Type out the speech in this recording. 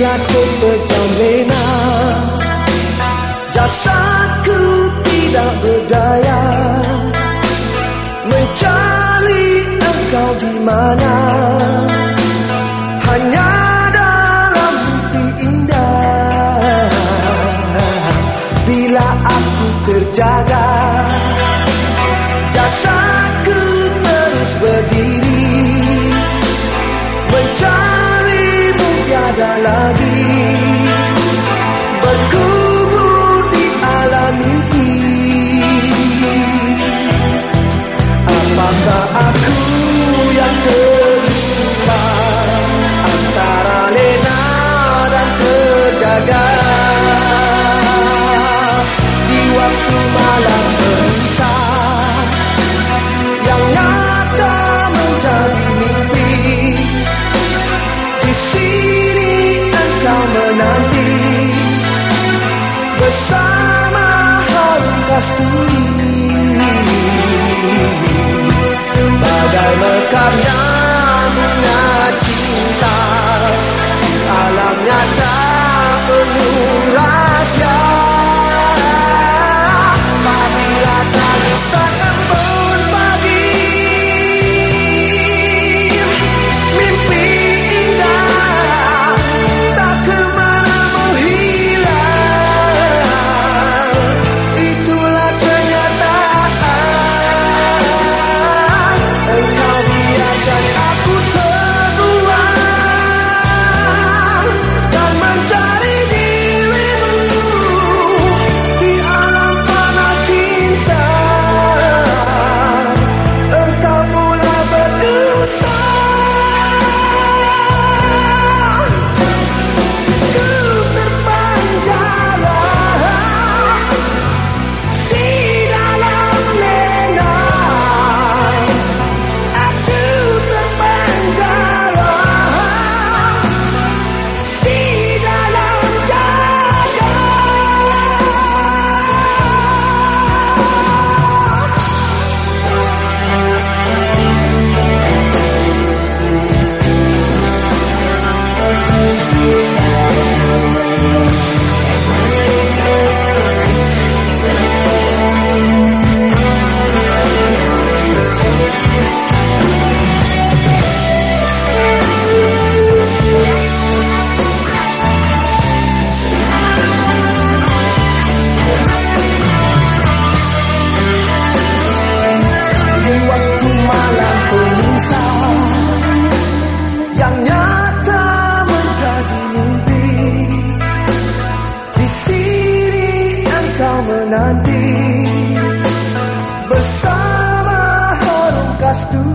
Bila pecah lena Jasaku tidak berdaya. Mencari engkau di mana? Hanya dalam mimpi indah. Bila aku terjaga Jasaku terus berdiri. Berusaha Yang nyata menjadi mimpi. Di sini engkau menanti Bersama harum kasturi menanti Bersama harum kasturi